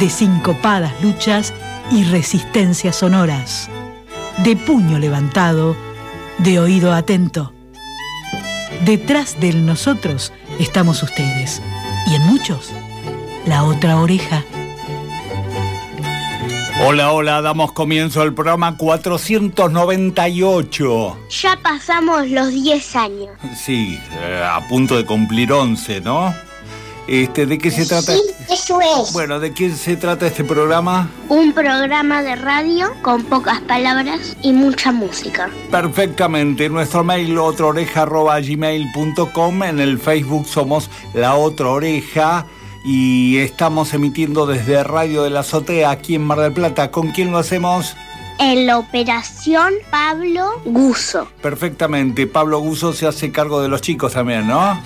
de sincopadas luchas y resistencias sonoras, de puño levantado, de oído atento. Detrás del nosotros estamos ustedes y en muchos, la otra oreja. Hola, hola, damos comienzo al programa 498. Ya pasamos los 10 años. Sí, eh, a punto de cumplir 11, ¿no? Este, ¿De qué se trata? Sí, eso es. Bueno, ¿de qué se trata este programa? Un programa de radio con pocas palabras y mucha música. Perfectamente. Nuestro mail otraoreja.gmail.com. En el Facebook somos La Otra Oreja. Y estamos emitiendo desde Radio de la Azotea aquí en Mar del Plata. ¿Con quién lo hacemos? En la operación Pablo Guso. Perfectamente. Pablo Guso se hace cargo de los chicos también, ¿no?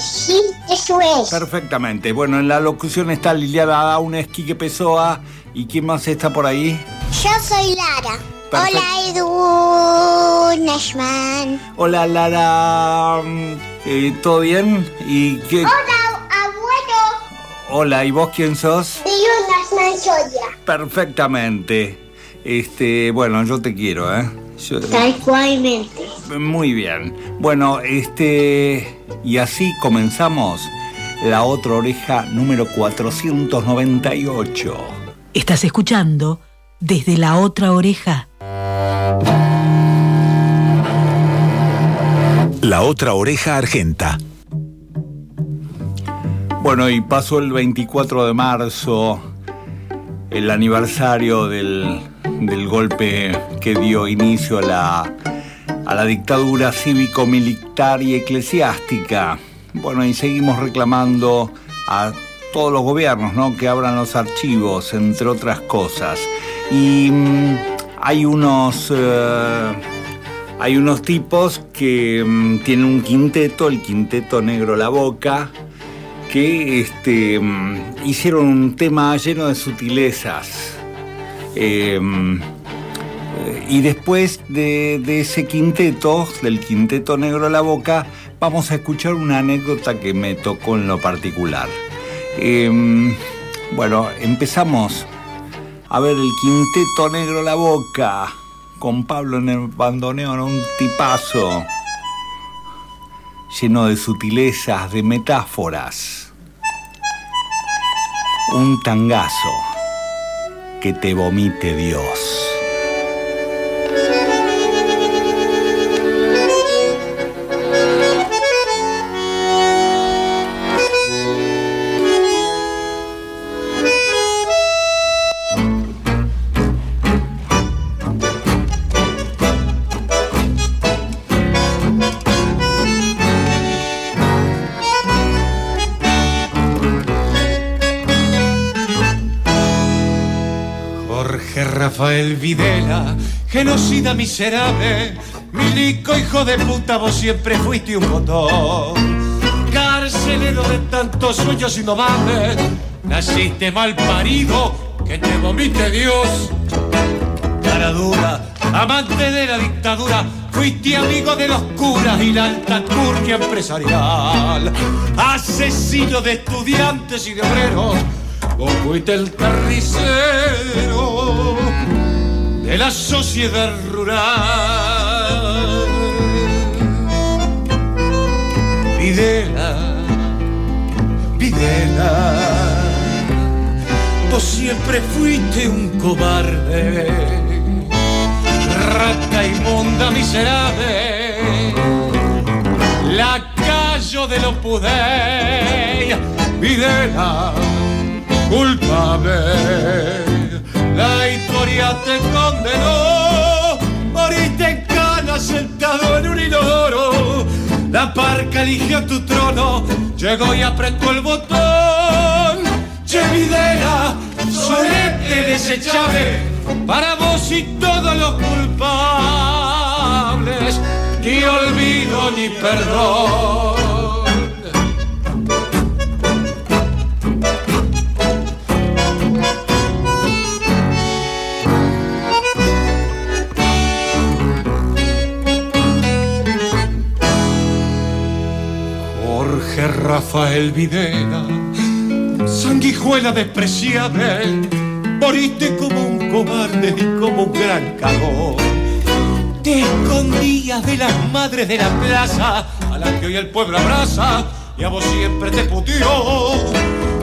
Sí, eso es. Perfectamente. Bueno, en la locución está Liliana Daunes, Quique Pessoa. ¿Y quién más está por ahí? Yo soy Lara. Hola, Edu Nashman. Hola, Lara. Mm, eh, ¿Todo bien? ¿Y qué? Hola, abuelo. Hola, ¿y vos quién sos? De Nashman Soya. Perfectamente. Este, bueno, yo te quiero, ¿eh? Yo- Tal cualmente. Muy bien. Bueno, este. Y así comenzamos la otra oreja número 498. Estás escuchando desde la otra oreja. La otra oreja argenta. Bueno, y pasó el 24 de marzo, el aniversario del, del golpe que dio inicio a la, a la dictadura cívico-militar y eclesiástica. Bueno, y seguimos reclamando a todos los gobiernos, ¿no? Que abran los archivos, entre otras cosas. Y mm, hay unos... eh, hay unos tipos que mm, tienen un quinteto, el quinteto Negro La Boca, que este, mm, hicieron un tema lleno de sutilezas. Eh, y después de, ese quinteto, del quinteto Negro La Boca, vamos a escuchar una anécdota que me tocó en lo particular. Eh, bueno, empezamos a ver el quinteto Negro La Boca con Pablo en el bandoneón, un tipazo lleno de sutilezas, de metáforas. Un tangazo que te vomite Dios. Jorge Rafael Videla, genocida miserable, milico hijo de puta, vos siempre fuiste un botón. Carcelero de tantos sueños indomables, naciste mal parido, que te vomite Dios. Cara dura, amante de la dictadura, fuiste amigo de los curas y la alta curnia empresarial. Asesino de estudiantes y de obreros, vos fuiste el carnicero de la sociedad rural. Videla, Videla, vos siempre fuiste un cobarde, rata inmunda miserable, lacayo de los pudey, Videla, culpable, la historia te condenó, moriste en cana sentado en un inodoro, la parca eligió tu trono, llegó y apretó el botón, Che Videla, solete desechable para vos y todos los culpables. Ni olvido ni perdón. Rafael Videla, sanguijuela despreciable, moriste como un cobarde y como un gran cagón. Te escondías de las madres de la plaza, a las que hoy el pueblo abraza, y a vos siempre te putió.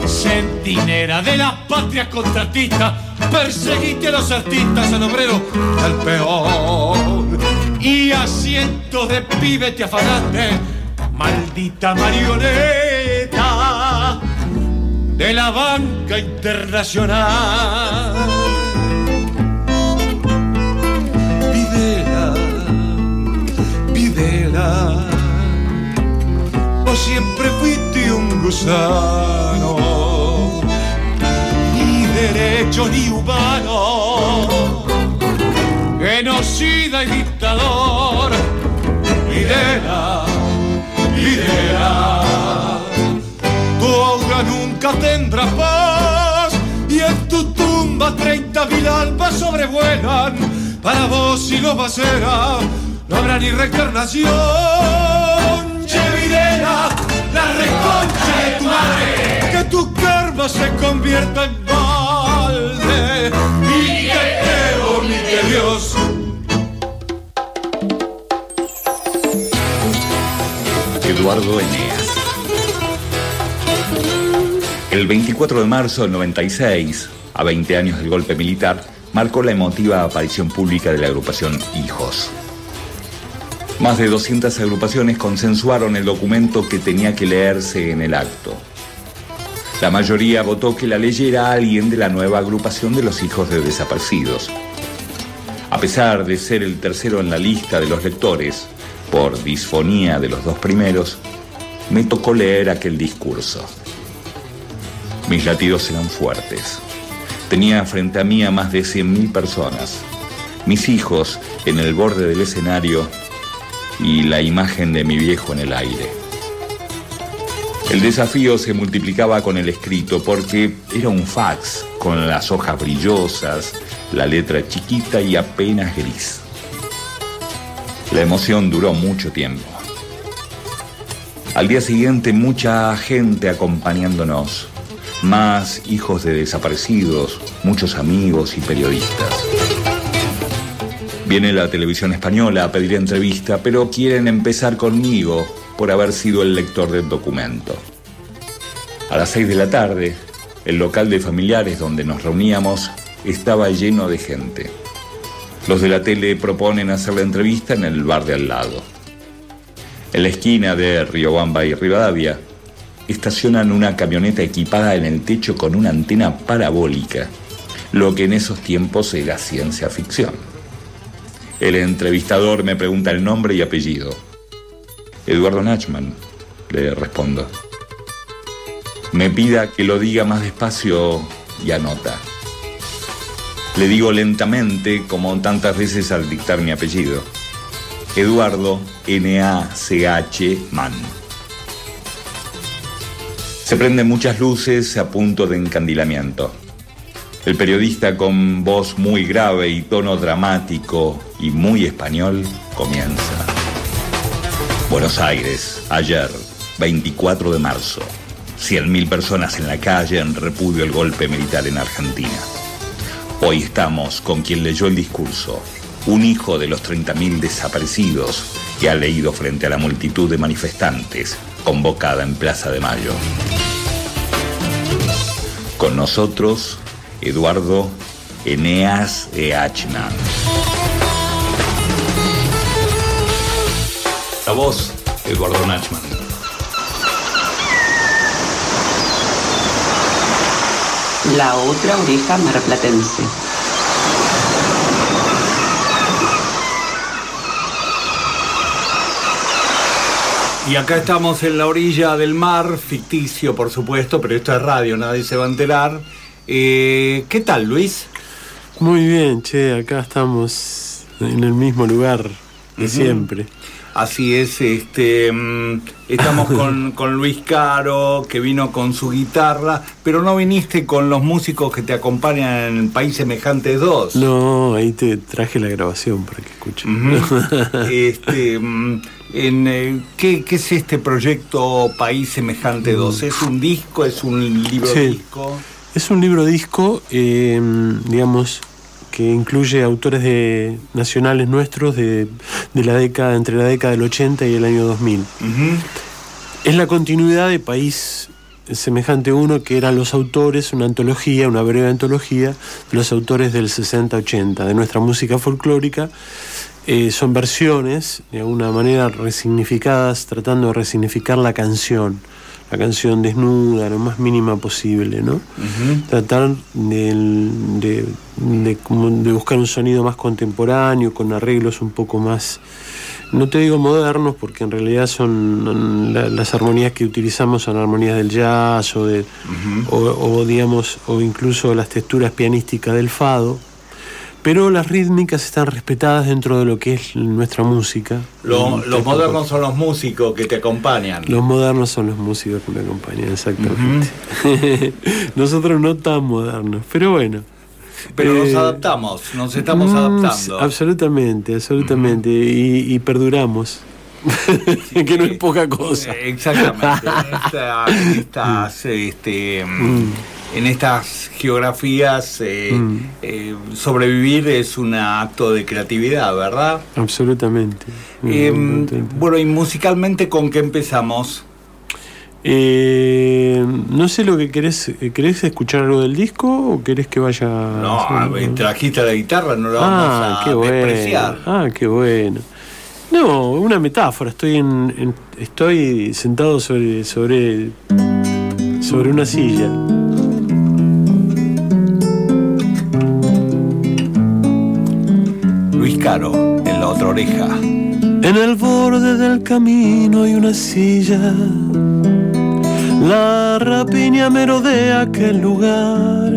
Centinera de las patrias contratistas, perseguiste a los artistas, al obrero, al peor. Y a cientos de pibes te afanaste, maldita marioneta de la banca internacional. Videla, Videla, vos siempre fuiste un gusano, ni derecho ni humano, genocida y dictador. Videla, Videla tu aura nunca tendrá paz y en tu tumba treinta mil almas sobrevuelan. Para vos y los Bacera no habrá ni reencarnación. Chevidera, la reconcha de tu madre, que tu karma se convierta en balde y que te vomite Dios. Eduardo Eneas. El 24 de marzo del 96, a 20 años del golpe militar, marcó la emotiva aparición pública de la agrupación Hijos. Más de 200 agrupaciones consensuaron el documento que tenía que leerse en el acto. La mayoría votó que la leyera alguien de la nueva agrupación de los hijos de desaparecidos. A pesar de ser el tercero en la lista de los lectores, por disfonía de los dos primeros, me tocó leer aquel discurso. Mis latidos eran fuertes. Tenía frente a mí a más de 100.000 personas. Mis hijos en el borde del escenario y la imagen de mi viejo en el aire. El desafío se multiplicaba con el escrito porque era un fax con las hojas brillosas, la letra chiquita y apenas gris. La emoción duró mucho tiempo. Al día siguiente mucha gente acompañándonos, más hijos de desaparecidos, muchos amigos y periodistas. Viene la televisión española a pedir entrevista, pero quieren empezar conmigo por haber sido el lector del documento. A las seis de la tarde, el local de familiares donde nos reuníamos estaba lleno de gente. Los de la tele proponen hacer la entrevista en el bar de al lado. En la esquina de Riobamba y Rivadavia, estacionan una camioneta equipada en el techo con una antena parabólica, lo que en esos tiempos era ciencia ficción. El entrevistador me pregunta el nombre y apellido. Eduardo Nachman, le respondo. Me pida que lo diga más despacio y anota. Le digo lentamente, como tantas veces al dictar mi apellido. Eduardo N-A-C-H Mann. Se prenden muchas luces a punto de encandilamiento. El periodista con voz muy grave y tono dramático y muy español comienza. Buenos Aires, ayer, 24 de marzo. 100.000 personas en la calle en repudio al golpe militar en Argentina. Hoy estamos con quien leyó el discurso, un hijo de los 30.000 desaparecidos que ha leído frente a la multitud de manifestantes convocada en Plaza de Mayo. Con nosotros, Eduardo Eneas Eachman. La voz, Eduardo Nachman. La otra oreja marplatense. Y acá estamos en la orilla del mar, ficticio por supuesto, pero esto es radio, nadie se va a enterar. Eh, ¿Qué tal, Luis? Muy bien, che, acá estamos en el mismo lugar de siempre. Así es, este, mm, estamos con, con Luis Caro, que vino con su guitarra, pero no viniste con los músicos que te acompañan en País Semejante 2. No, ahí te traje la grabación para que escuches. Ujú. este, mm, en, eh, ¿qué, qué es este proyecto País Semejante 2? ¿Es un disco? ¿Es un libro Sí. disco? Es un libro disco, eh, digamos, que incluye autores de, nacionales nuestros de, de la década, entre la década del 80 y el año 2000. Ujú. Es la continuidad de País Semejante Uno, que eran los autores, una antología, una breve antología, de los autores del 60-80, de nuestra música folclórica. Eh, son versiones, de alguna manera resignificadas, tratando de resignificar la canción, la canción desnuda, lo más mínima posible, ¿no? Tratar de, de buscar un sonido más contemporáneo, con arreglos un poco más, no te digo modernos, porque en realidad son la- las armonías que utilizamos son armonías del jazz o, de, o, o, digamos, o incluso las texturas pianísticas del fado. Pero las rítmicas están respetadas dentro de lo que es nuestra música. Lo- Mm, los modernos son los músicos que te acompañan. los modernos son los músicos que me acompañan, exactamente. Nosotros no tan modernos, pero bueno. Pero nos Eh, adaptamos, nos estamos mm, adaptando. Absolutamente, absolutamente. y, y perduramos. que no es poca cosa. Exactamente. En, esta- en estas, este, mm, en estas geografías, eh, Mm. eh, sobrevivir es un acto de creatividad, ¿verdad? Absolutamente. Eh, Absolutamente. bueno, y musicalmente, ¿con qué empezamos? Eh, no sé lo que querés. ¿Querés escuchar algo del disco o querés que vaya.? No, a ver, trajiste la guitarra, no la Ah, vamos a qué bueno. despreciar. Ah, qué bueno. No, una metáfora. Estoy en, en- estoy sentado sobre sobre sobre una silla. En la otra oreja. En el borde del camino hay una silla. La rapiña merodea aquel lugar.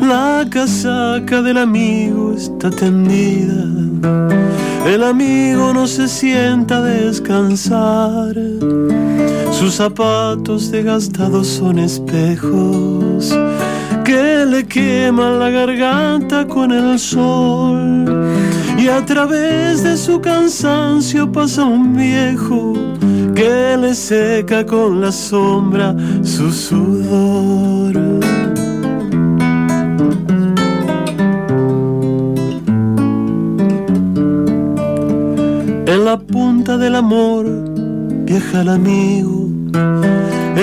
La casaca del amigo está tendida. El amigo no se sienta a descansar. Sus zapatos desgastados son espejos que le queman la garganta con el sol. Y a través de su cansancio pasa un viejo que le seca con la sombra su sudor. En la punta del amor viaja el amigo,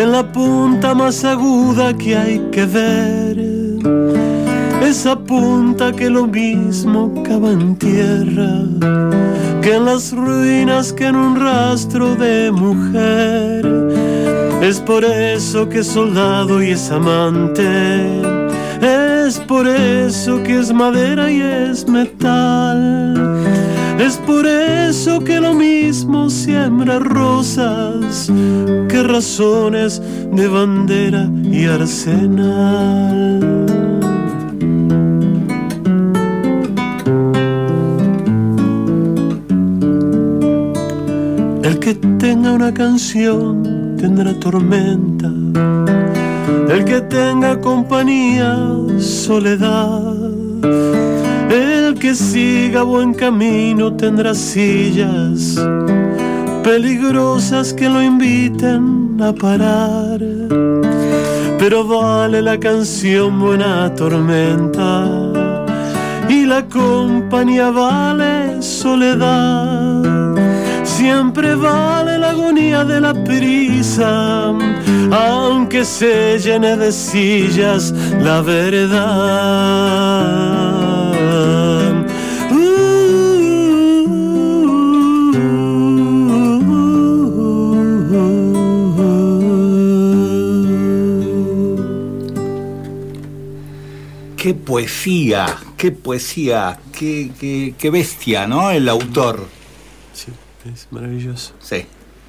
en la punta más aguda que hay que ver. Esa punta que lo mismo cava en tierra que en las ruinas que en un rastro de mujer. Es por eso que es soldado y es amante. Es por eso que es madera y es metal. Es por eso que lo mismo siembra rosas que razones de bandera y arsenal. Una canción tendrá tormenta. El que tenga compañía, soledad. El que siga buen camino tendrá sillas peligrosas que lo inviten a parar. Pero vale la canción buena tormenta y la compañía vale soledad. Siempre vale la agonía de la prisa, aunque se llene de sillas la verdad. Qué poesía, qué poesía, qué, bestia, ¿no? El autor. Es maravilloso. Sí.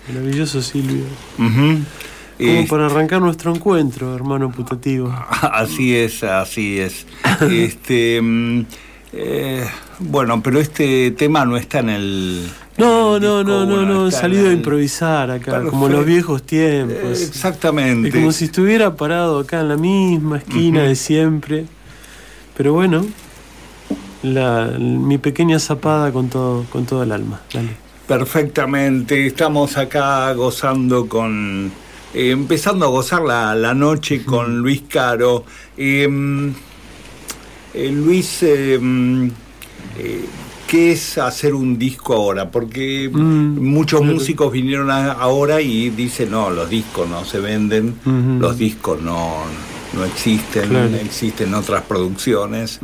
Maravilloso Silvio. Como para arrancar nuestro encuentro, hermano putativo. Así es, así es. Este, mm, eh, bueno, pero este tema no está en el. No, el no, disco, no, no, bueno, no, he salido a improvisar acá, como en los viejos tiempos. Eh, Es exactamente. como si estuviera parado acá en la misma esquina de siempre. Pero bueno, la, mi pequeña zapada con todo, con todo el alma. Dale. Perfectamente, estamos acá gozando con. eh, empezando a gozar la, la noche con Luis Caro. Eh, mm, eh, Luis, mm, eh, ¿qué es hacer un disco ahora? Porque Mm, muchos claro. músicos vinieron a- ahora y dicen, no, los discos no se venden, los discos no, no existen, Claro. existen otras producciones,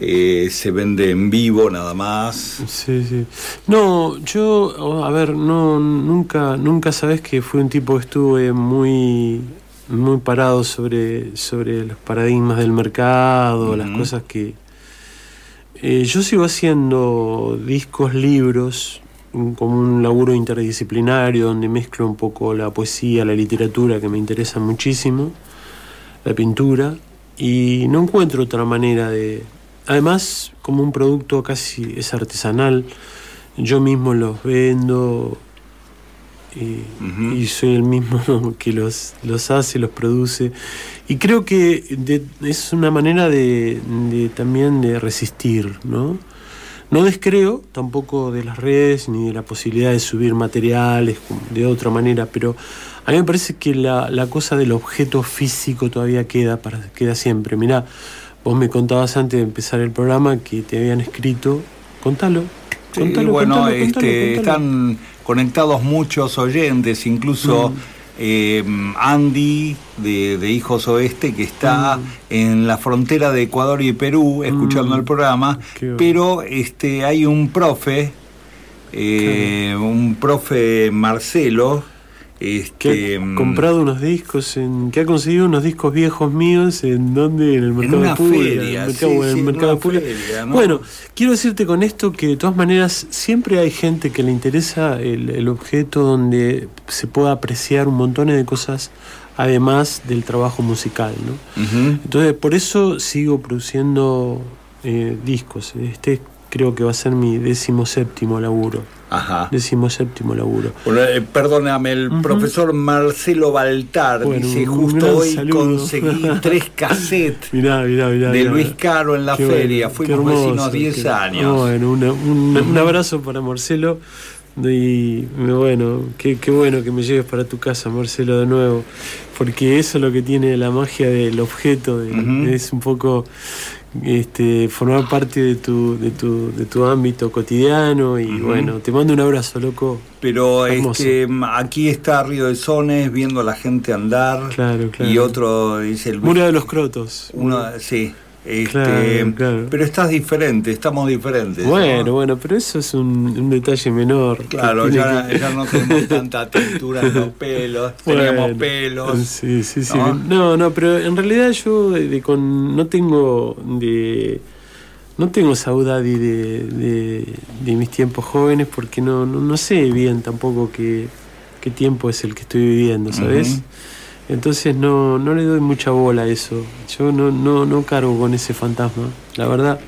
eh, se vende en vivo nada más. Sí, sí. No, yo, a ver, no, nunca, nunca sabes que fui un tipo que estuve muy, muy parado sobre, sobre los paradigmas del mercado, las cosas que. Eh, yo sigo haciendo discos, libros, como un laburo interdisciplinario donde mezclo un poco la poesía, la literatura, que me interesa muchísimo, la pintura, y no encuentro otra manera de... Además, como un producto casi es artesanal, yo mismo los vendo y, soy el mismo que los, los hace, los produce. Y creo que de- es una manera de, de también de resistir, ¿no? No descreo tampoco de las redes ni de la posibilidad de subir materiales de otra manera, pero a mí me parece que la, la cosa del objeto físico todavía queda, para, queda siempre. Mirá, vos me contabas antes de empezar el programa que te habían escrito. Contalo. Sí, bueno, contalo, este, contalo. están conectados muchos oyentes, incluso Mm. Eh, Andy de, de Hijos Oeste, que está Mm. en la frontera de Ecuador y Perú escuchando Mm. el programa, Qué pero este, hay un profe, eh, un profe Marcelo, que este, ha mm, comprado unos discos, en, que ha conseguido unos discos viejos míos, ¿en dónde? En el mercado una público. feria, en sí, sí, mercado una feria, ¿no? Bueno, quiero decirte con esto que de todas maneras siempre hay gente que le interesa el, el objeto donde se pueda apreciar un montón de cosas además del trabajo musical, ¿no? Entonces, por eso sigo produciendo eh, discos. Este creo que va a ser mi décimo séptimo laburo. Ajá. Décimo séptimo laburo. Bueno, eh, perdóname, el profesor Marcelo Baltar Bueno, dice, justo hoy saludo". conseguí tres cassettes Mirá, mirá, mirá. de. Luis Caro en la Qué feria. bueno, Fuimos hermoso, vecinos 10 qué- años. Bueno, una- un, un abrazo para Marcelo. Y bueno, qué, qué bueno que me lleves para tu casa, Marcelo, de nuevo. Porque eso es lo que tiene la magia del objeto. de-. Es un poco este, formar parte de tu, de tu, de tu ámbito cotidiano. Y bueno, te mando un abrazo, loco. Pero Hermoso. este, aquí está Río de Sones viendo a la gente andar. Claro, claro. Y otro dice el Mura de los Crotos. uno, sí. Este, Claro, claro. Pero estás diferente, estamos diferentes. ¿no? Bueno, bueno, pero eso es un, un detalle menor. Claro, ya, que- ya no tenemos tanta textura en los pelos, teníamos Bueno, pelos. Sí, sí, sí. ¿no? ¿no? no, pero en realidad yo de, de con, no tengo de no tengo saudade de, de, de mis tiempos jóvenes porque no, no, no sé bien tampoco qué, qué tiempo es el que estoy viviendo, ¿sabes? Ujú. Entonces no, no le doy mucha bola a eso. Yo no, no, no cargo con ese fantasma, la verdad.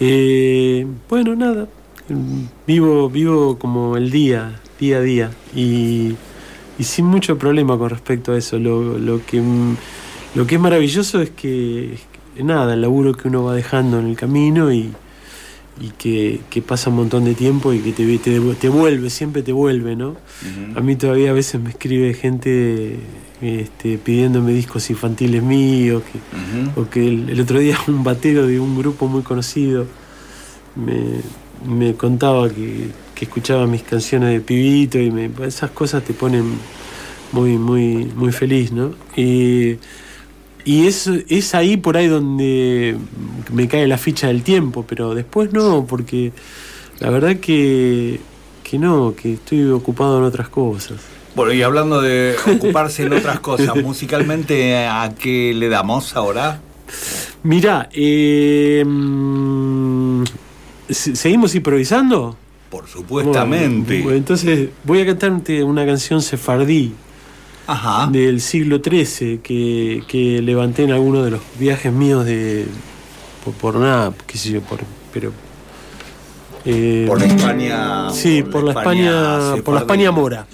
Eh, bueno, nada. Vivo, vivo como el día, día a día. Y, y sin mucho problema con respecto a eso. Lo, lo que, lo que es maravilloso es que, nada, el laburo que uno va dejando en el camino y, y que, que pasa un montón de tiempo y que te, te, te vuelve, siempre te vuelve, ¿no? A mí todavía a veces me escribe gente este, pidiéndome discos infantiles míos, que, o que el, el otro día un batero de un grupo muy conocido me, me contaba que, que escuchaba mis canciones de pibito y me, esas cosas te ponen muy, muy, muy feliz, ¿no? Y, y es, es ahí por ahí donde me cae la ficha del tiempo, pero después no, porque la verdad que, que no, que estoy ocupado en otras cosas. Bueno, y hablando de ocuparse en otras cosas, musicalmente, ¿a qué le damos ahora? Mirá, eh, mm, ¿se- ¿seguimos improvisando? Por supuestamente. Bueno, entonces voy a cantarte una canción sefardí Ajá. del siglo XIII que, que levanté en alguno de los viajes míos de. por, por nada, qué sé yo, por, pero. eh, Por la España. Sí, por la España, por la. España mora.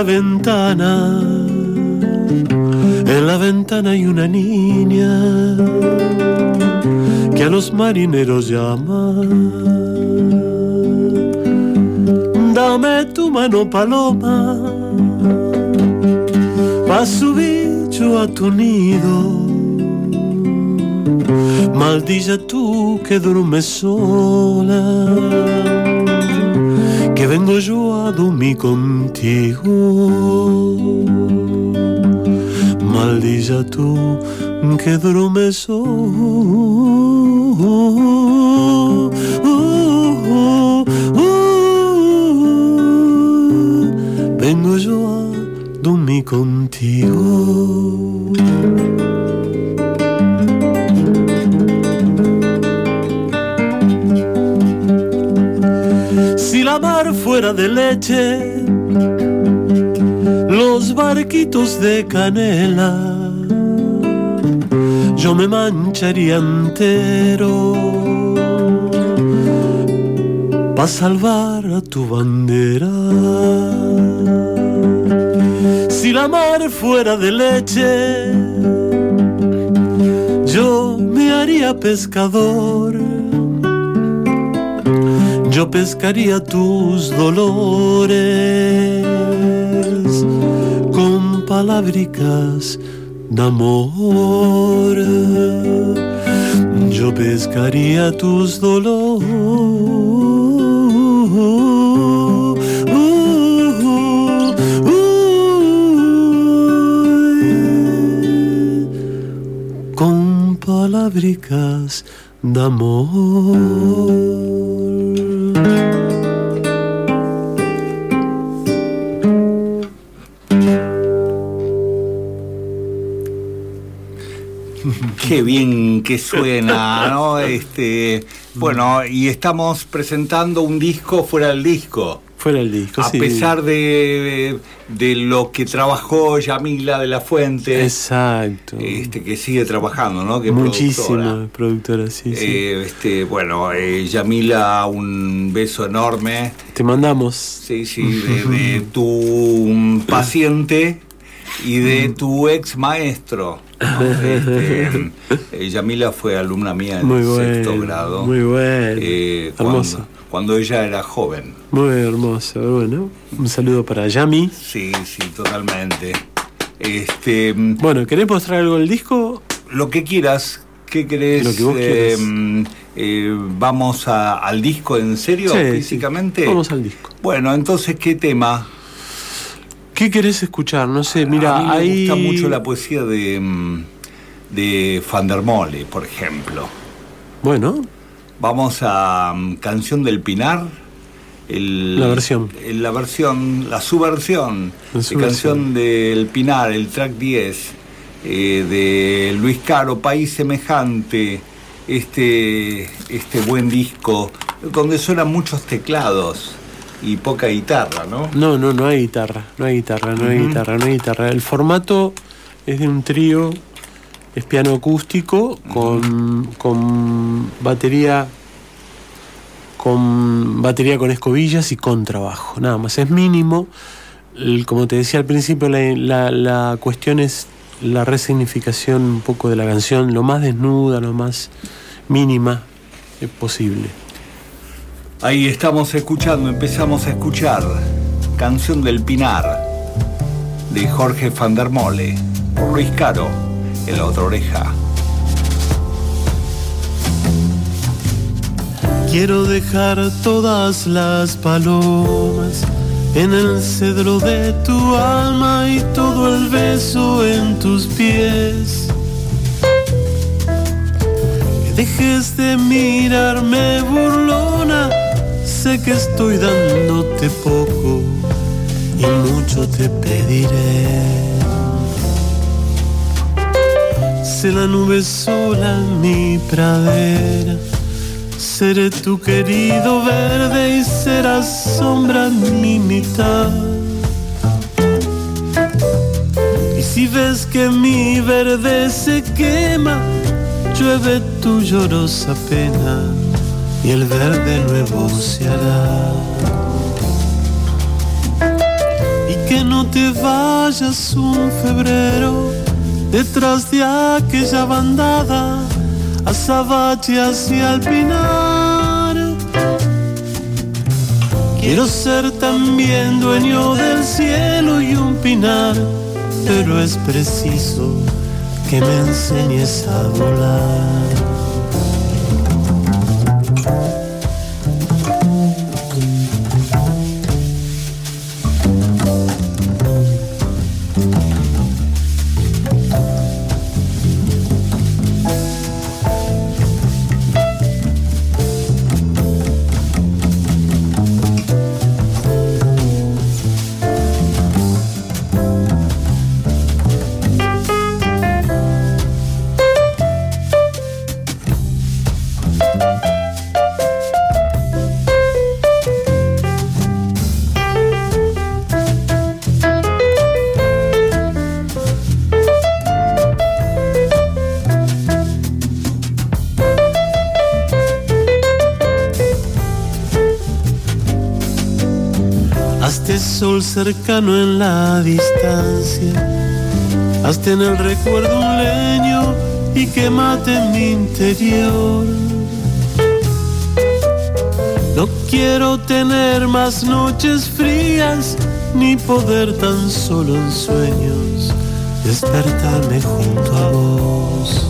Una ventana, en la ventana hay una niña que a los marineros llama. Dame tu mano paloma, va subir yo a tu nido. Maldilla tú que duermes sola, que vengo yo a dormir contigo. Maldilla tú que duermes. Vengo yo a dormir contigo. La mar fuera de leche, los barquitos de canela, yo me mancharía entero. Para salvar a tu bandera. Si la mar fuera de leche, yo me haría pescador yo pescaría tus dolores con palabricas de amor. Yo pescaría tus dolores con palabricas de amor. Qué bien que suena, ¿no? Este, bueno, y estamos presentando un disco fuera del disco. Fuera el disco, A sí. pesar de, de lo que trabajó Yamila de la Fuente, Exacto. este, que sigue trabajando, ¿no? Que Muchísima productora. productora, sí, sí. Eh, este, bueno, eh, Yamila, un beso enorme. Te mandamos. Sí, sí, de, de tu paciente y de tu ex maestro. ¿No? Este, eh, Yamila fue alumna mía en Muy el sexto bueno, grado. muy bueno. eh, Hermoso. cuando, cuando ella era joven. Muy hermoso. Bueno, un saludo para Yami. Sí, sí, totalmente. Este, Bueno, ¿querés mostrar algo del disco? lo que quieras, ¿qué querés? Lo que vos Eh, eh, ¿Vamos a- al disco en serio, Sí, sí. físicamente? Vamos al disco. Bueno, entonces, ¿qué tema? ¿Qué querés escuchar? No sé, mira, a mí me ahí. gusta mucho la poesía de, mm, de Van der Mole, por ejemplo. Bueno, Vamos a mm, Canción del Pinar. el- La versión. el- La versión, la subversión La de. Canción del Pinar, el track 10, eh, de Luis Caro, País Semejante, este, este buen disco, donde suenan muchos teclados y poca guitarra, ¿no? no, no, no hay guitarra. No hay guitarra, no hay guitarra, no hay guitarra. El formato es de un trío, es piano acústico con, con batería. Con batería con escobillas y con trabajo, nada más. Es mínimo. El- como te decía al principio, la, la- la cuestión es la resignificación un poco de la canción, lo más desnuda, lo más mínima posible. Ahí estamos escuchando, empezamos a escuchar Canción del Pinar de Jorge van der Mole, por Luis Caro, en la otra oreja. Quiero dejar todas las palomas en el cedro de tu alma y todo el beso en tus pies. Que dejes de mirarme burlona, sé que estoy dándote poco y mucho te pediré. Sé la nube sola en mi pradera Seré tu querido verde y serás sombra en mi mitad. Y si ves que mi verde se quema, llueve tu llorosa pena y el verde nuevo se hará. Y que no te vayas un febrero detrás de aquella bandada azabache hacia el pinar. Quiero ser también dueño del cielo y un pinar, pero es preciso que me enseñes a volar. Cercano en la distancia, hasta en el recuerdo un leño y que mate en mi interior. No quiero tener más noches frías, ni poder tan solo en sueños despertarme junto a vos.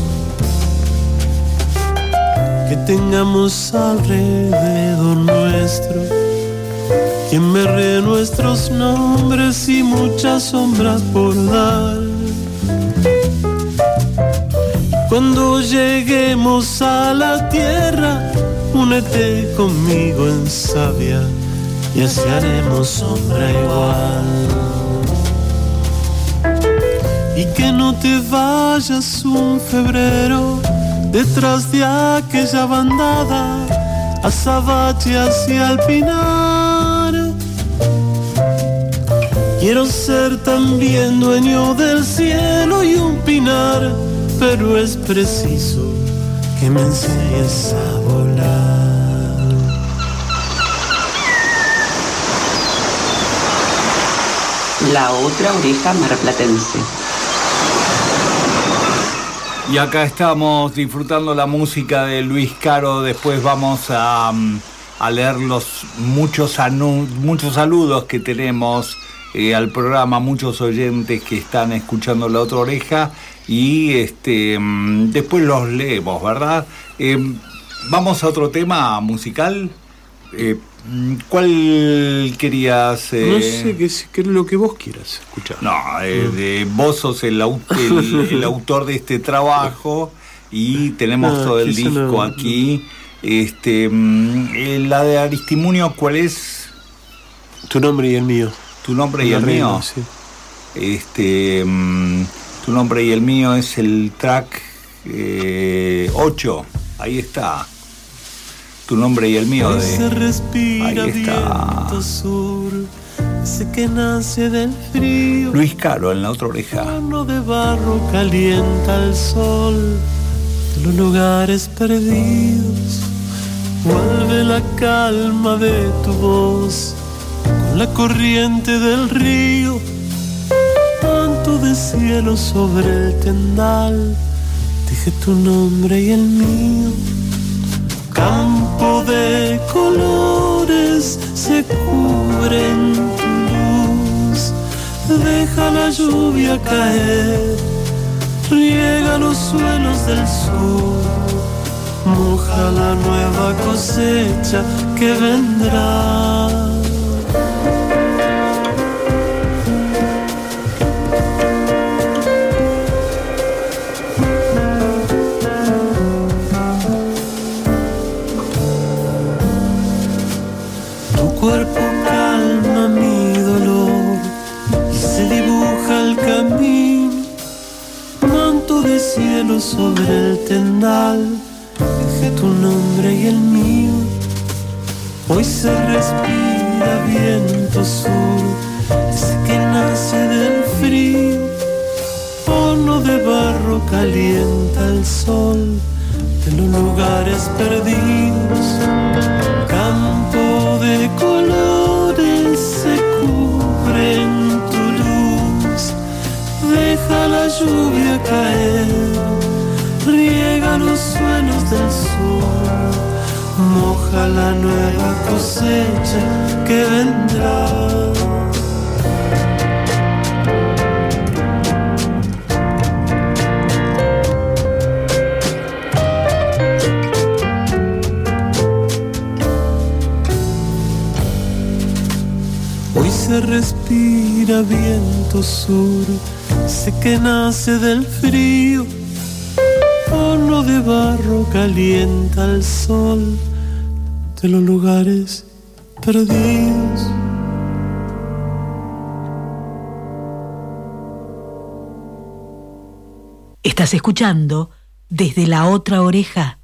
Que tengamos alrededor nuestro quien me ríe nuestros nombres y muchas sombras por dar. Cuando lleguemos a la tierra, únete conmigo en sabia y así haremos sombra igual. Y que no te vayas un febrero detrás de aquella bandada, azabache hacia el pinar Quiero ser también dueño del cielo y un pinar, pero es preciso que me enseñes a volar. La otra oreja marplatense. Y acá estamos disfrutando la música de Luis Caro. Después vamos a, mm, leer los muchos, muchos saludos que tenemos eh, al programa, muchos oyentes que están escuchando la otra oreja y este mm, después los leemos, ¿verdad? Eh, vamos a otro tema musical. Eh, ¿Cuál querías? no sé, qué es, lo que vos quieras escuchar. No, de, vos sos el, el, autor de este trabajo y tenemos ah, todo el disco aquí. Este, mm, la de Aristimunio, ¿cuál es? Tu nombre y el mío tu nombre y el mío. Este, mm, tu nombre y el mío es el track 8. Eh, Ahí está. Tu nombre y el mío de. Se respira Ahí está. ese que nace del frío. Luis Caro en la otra oreja. de barro calienta el sol de los lugares perdidos. Vuelve la calma de tu voz la corriente del río, tanto de cielo sobre el tendal, dije tu nombre y el mío. Campo de colores se cubre en tu luz, deja la lluvia caer, riega los suelos del sur, moja la nueva cosecha que vendrá. Sobre el tendal, dejé tu nombre y el mío. Hoy se respira viento sur, ese que nace del frío, horno de barro calienta el sol. De los lugares perdidos, campo de colores se cubre en tu luz, deja la lluvia caer, del sur, moja la nueva cosecha que vendrá. Hoy se respira viento sur, sé que nace del frío, de barro calienta el sol de los lugares perdidos. Estás escuchando desde la otra oreja.